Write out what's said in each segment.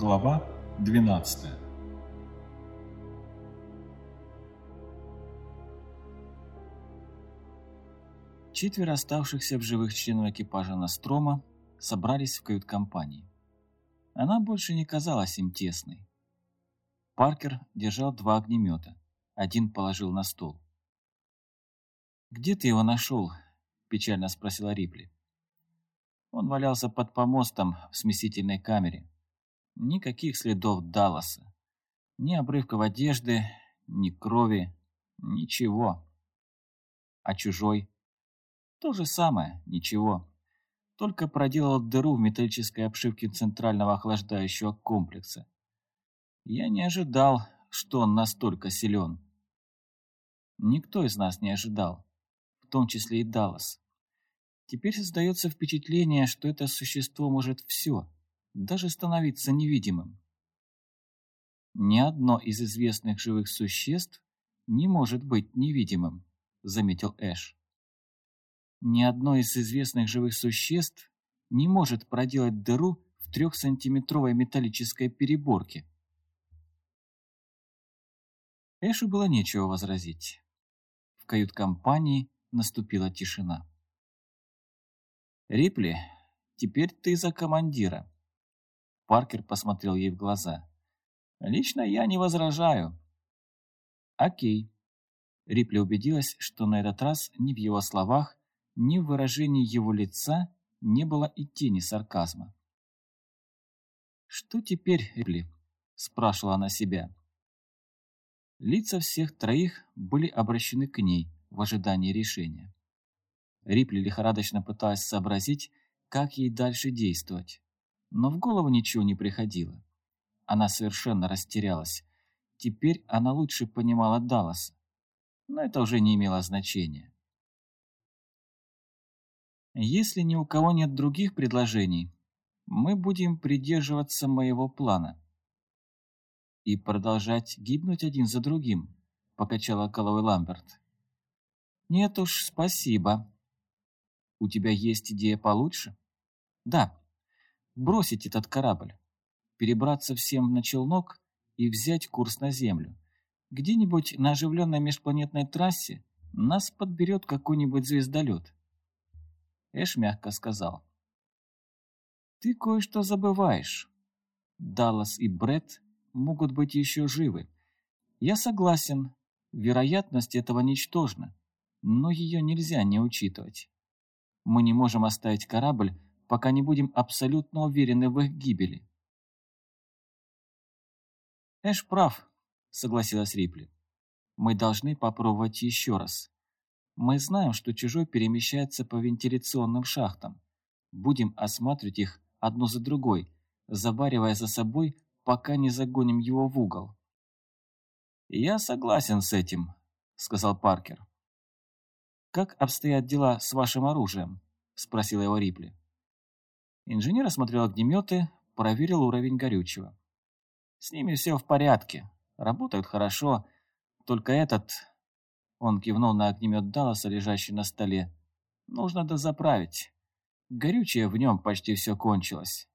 Глава 12 Четверо оставшихся в живых членов экипажа Настрома собрались в кают-компании. Она больше не казалась им тесной. Паркер держал два огнемета, один положил на стол. «Где ты его нашел?» – печально спросила Рипли. Он валялся под помостом в смесительной камере. Никаких следов Далласа. Ни обрывков одежды, ни крови, ничего. А чужой? То же самое, ничего. Только проделал дыру в металлической обшивке центрального охлаждающего комплекса. Я не ожидал, что он настолько силен. Никто из нас не ожидал, в том числе и Даллас. Теперь создается впечатление, что это существо может все — даже становиться невидимым. Ни одно из известных живых существ не может быть невидимым, заметил Эш. Ни одно из известных живых существ не может проделать дыру в трехсантиметровой металлической переборке. Эшу было нечего возразить. В кают-компании наступила тишина. «Рипли, теперь ты за командира», Паркер посмотрел ей в глаза. «Лично я не возражаю». «Окей». Рипли убедилась, что на этот раз ни в его словах, ни в выражении его лица не было и тени сарказма. «Что теперь, Рипли?» – спрашивала она себя. Лица всех троих были обращены к ней в ожидании решения. Рипли лихорадочно пыталась сообразить, как ей дальше действовать но в голову ничего не приходило. Она совершенно растерялась. Теперь она лучше понимала Далласа, но это уже не имело значения. Если ни у кого нет других предложений, мы будем придерживаться моего плана. И продолжать гибнуть один за другим, покачала головой Ламберт. Нет уж, спасибо. У тебя есть идея получше? Да, бросить этот корабль, перебраться всем на челнок и взять курс на Землю. Где-нибудь на оживленной межпланетной трассе нас подберет какой-нибудь звездолет. Эш мягко сказал. Ты кое-что забываешь. Даллас и Бред могут быть еще живы. Я согласен, вероятность этого ничтожна, но ее нельзя не учитывать. Мы не можем оставить корабль пока не будем абсолютно уверены в их гибели. Эш прав, согласилась Рипли. Мы должны попробовать еще раз. Мы знаем, что чужой перемещается по вентиляционным шахтам. Будем осматривать их одну за другой, заваривая за собой, пока не загоним его в угол. «Я согласен с этим», — сказал Паркер. «Как обстоят дела с вашим оружием?» — спросила его Рипли. Инженер осмотрел огнеметы, проверил уровень горючего. С ними все в порядке, работают хорошо, только этот... Он кивнул на огнемет Далласа, лежащий на столе. Нужно дозаправить. Горючее в нем почти все кончилось.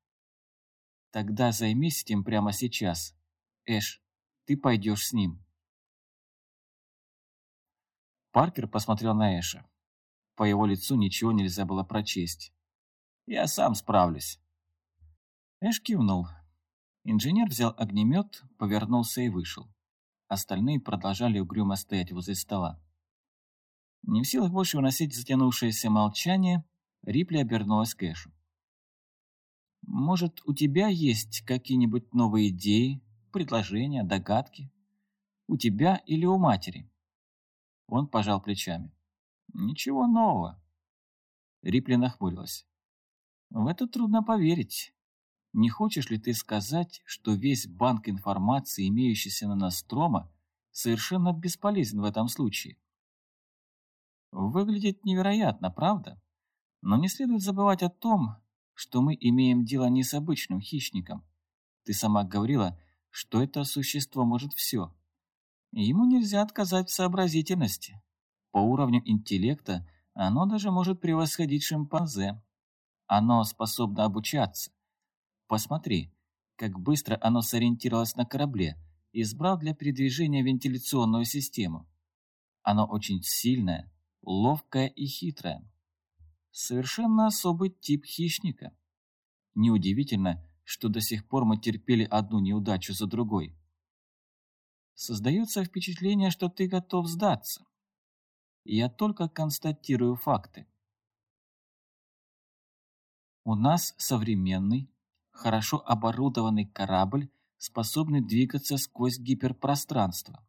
Тогда займись этим прямо сейчас. Эш, ты пойдешь с ним. Паркер посмотрел на Эша. По его лицу ничего нельзя было прочесть. Я сам справлюсь. Эш кивнул. Инженер взял огнемет, повернулся и вышел. Остальные продолжали угрюмо стоять возле стола. Не в силах больше выносить затянувшееся молчание, Рипли обернулась к Эшу. «Может, у тебя есть какие-нибудь новые идеи, предложения, догадки? У тебя или у матери?» Он пожал плечами. «Ничего нового». Рипли нахмурилась. В это трудно поверить. Не хочешь ли ты сказать, что весь банк информации, имеющийся на Настрома, совершенно бесполезен в этом случае? Выглядит невероятно, правда? Но не следует забывать о том, что мы имеем дело не с обычным хищником. Ты сама говорила, что это существо может все. ему нельзя отказать в сообразительности. По уровню интеллекта оно даже может превосходить шимпанзе. Оно способно обучаться. Посмотри, как быстро оно сориентировалось на корабле, избрав для передвижения вентиляционную систему. Оно очень сильное, ловкое и хитрое. Совершенно особый тип хищника. Неудивительно, что до сих пор мы терпели одну неудачу за другой. Создается впечатление, что ты готов сдаться. Я только констатирую факты. У нас современный, хорошо оборудованный корабль, способный двигаться сквозь гиперпространство.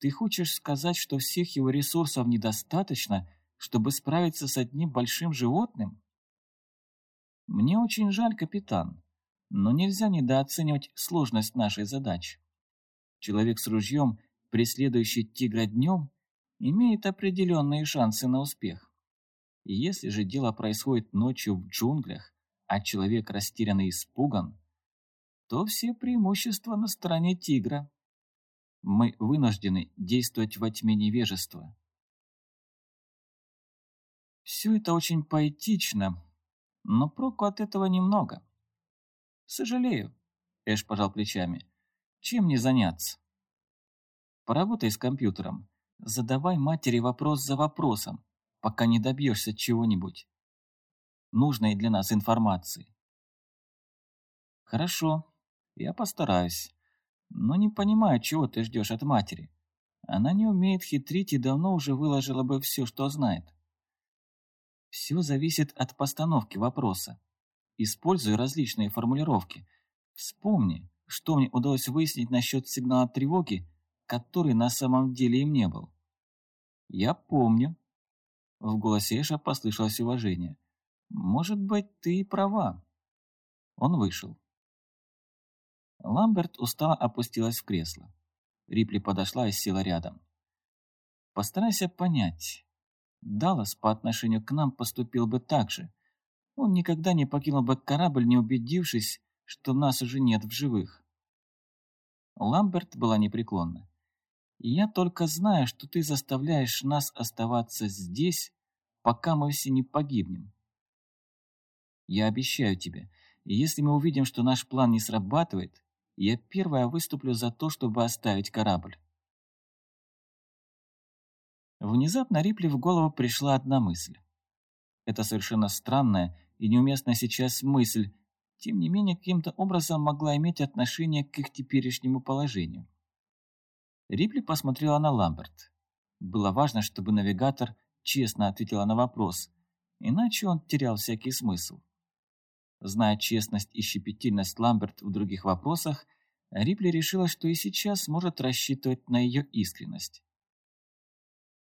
Ты хочешь сказать, что всех его ресурсов недостаточно, чтобы справиться с одним большим животным? Мне очень жаль, капитан, но нельзя недооценивать сложность нашей задачи. Человек с ружьем, преследующий тигра днем, имеет определенные шансы на успех. Если же дело происходит ночью в джунглях, а человек растерян и испуган, то все преимущества на стороне тигра. Мы вынуждены действовать во тьме невежества. Все это очень поэтично, но проку от этого немного. Сожалею, Эш пожал плечами. Чем мне заняться? Поработай с компьютером. Задавай матери вопрос за вопросом, пока не добьешься чего-нибудь. Нужной для нас информации. Хорошо, я постараюсь. Но не понимаю, чего ты ждешь от матери. Она не умеет хитрить и давно уже выложила бы все, что знает. Все зависит от постановки вопроса. Используй различные формулировки. Вспомни, что мне удалось выяснить насчет сигнала тревоги, который на самом деле им не был. Я помню. В голосе Эша послышалось уважение. Может быть, ты и права. Он вышел. Ламберт устало опустилась в кресло. Рипли подошла и села рядом. Постарайся понять, Даллас по отношению к нам поступил бы так же. Он никогда не покинул бы корабль, не убедившись, что нас уже нет в живых. Ламберт была непреклонна. «Я только знаю, что ты заставляешь нас оставаться здесь, пока мы все не погибнем. Я обещаю тебе, если мы увидим, что наш план не срабатывает, я первая выступлю за то, чтобы оставить корабль. Внезапно Рипли в голову пришла одна мысль. Это совершенно странная и неуместная сейчас мысль, тем не менее каким-то образом могла иметь отношение к их теперешнему положению. Рипли посмотрела на Ламберт. Было важно, чтобы навигатор честно ответила на вопрос, иначе он терял всякий смысл. Зная честность и щепетильность Ламберт в других вопросах, Рипли решила, что и сейчас может рассчитывать на ее искренность.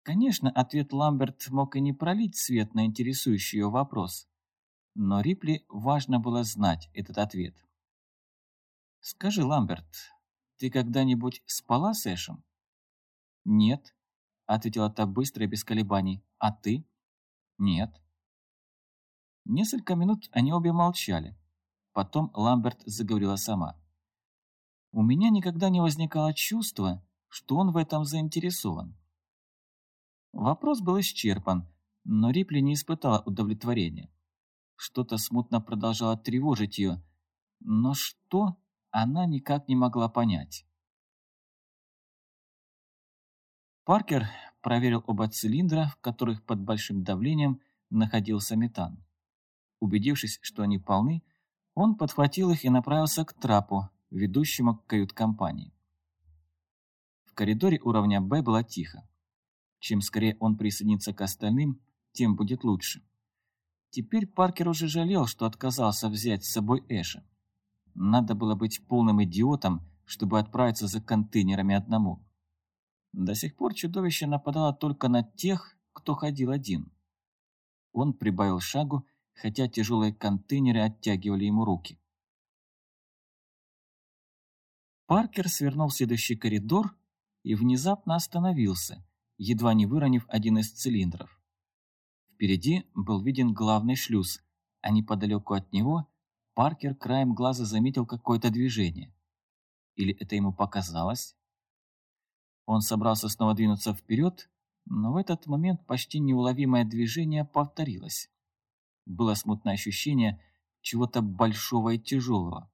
Конечно, ответ Ламберт мог и не пролить свет на интересующий ее вопрос, но Рипли важно было знать этот ответ. «Скажи, Ламберт, ты когда-нибудь спала с Эшем?» «Нет», — ответила та быстро и без колебаний. «А ты?» «Нет». Несколько минут они обе молчали. Потом Ламберт заговорила сама. «У меня никогда не возникало чувства, что он в этом заинтересован. Вопрос был исчерпан, но Рипли не испытала удовлетворения. Что-то смутно продолжало тревожить ее, но что она никак не могла понять. Паркер проверил оба цилиндра, в которых под большим давлением находился метан. Убедившись, что они полны, он подхватил их и направился к трапу, ведущему к кают-компании. В коридоре уровня «Б» было тихо. Чем скорее он присоединится к остальным, тем будет лучше. Теперь Паркер уже жалел, что отказался взять с собой Эша. Надо было быть полным идиотом, чтобы отправиться за контейнерами одному. До сих пор чудовище нападало только на тех, кто ходил один. Он прибавил шагу, хотя тяжелые контейнеры оттягивали ему руки. Паркер свернул следующий коридор и внезапно остановился, едва не выронив один из цилиндров. Впереди был виден главный шлюз, а неподалеку от него Паркер краем глаза заметил какое-то движение. Или это ему показалось? Он собрался снова двинуться вперед, но в этот момент почти неуловимое движение повторилось. Было смутное ощущение чего-то большого и тяжелого.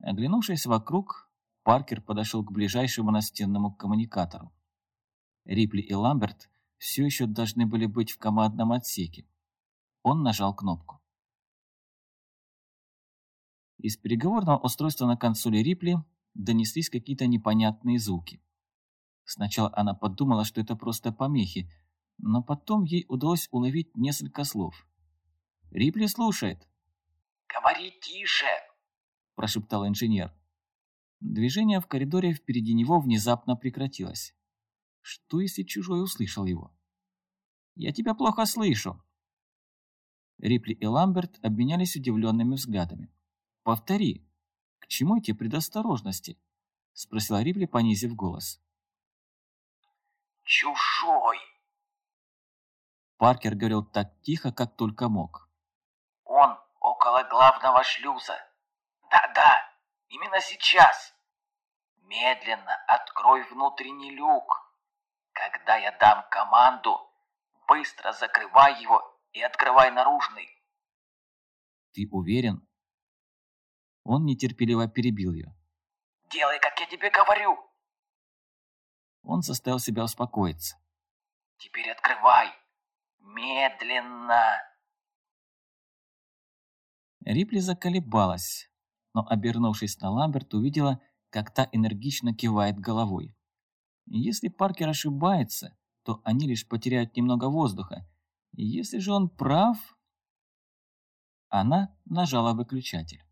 Оглянувшись вокруг, Паркер подошел к ближайшему настенному коммуникатору. Рипли и Ламберт все еще должны были быть в командном отсеке. Он нажал кнопку. Из переговорного устройства на консоли Рипли донеслись какие-то непонятные звуки. Сначала она подумала, что это просто помехи, но потом ей удалось уловить несколько слов. Рипли слушает. «Говори тише!» – прошептал инженер. Движение в коридоре впереди него внезапно прекратилось. Что, если чужой услышал его? «Я тебя плохо слышу!» Рипли и Ламберт обменялись удивленными взглядами. «Повтори, к чему эти предосторожности?» – спросила Рипли, понизив голос. «Чужой!» Паркер говорил так тихо, как только мог. «Он около главного шлюза. Да-да, именно сейчас. Медленно открой внутренний люк. Когда я дам команду, быстро закрывай его и открывай наружный». «Ты уверен?» Он нетерпеливо перебил ее. «Делай, как я тебе говорю!» Он заставил себя успокоиться. «Теперь открывай! Медленно!» Рипли заколебалась, но, обернувшись на Ламберт, увидела, как та энергично кивает головой. Если Паркер ошибается, то они лишь потеряют немного воздуха. Если же он прав... Она нажала выключатель.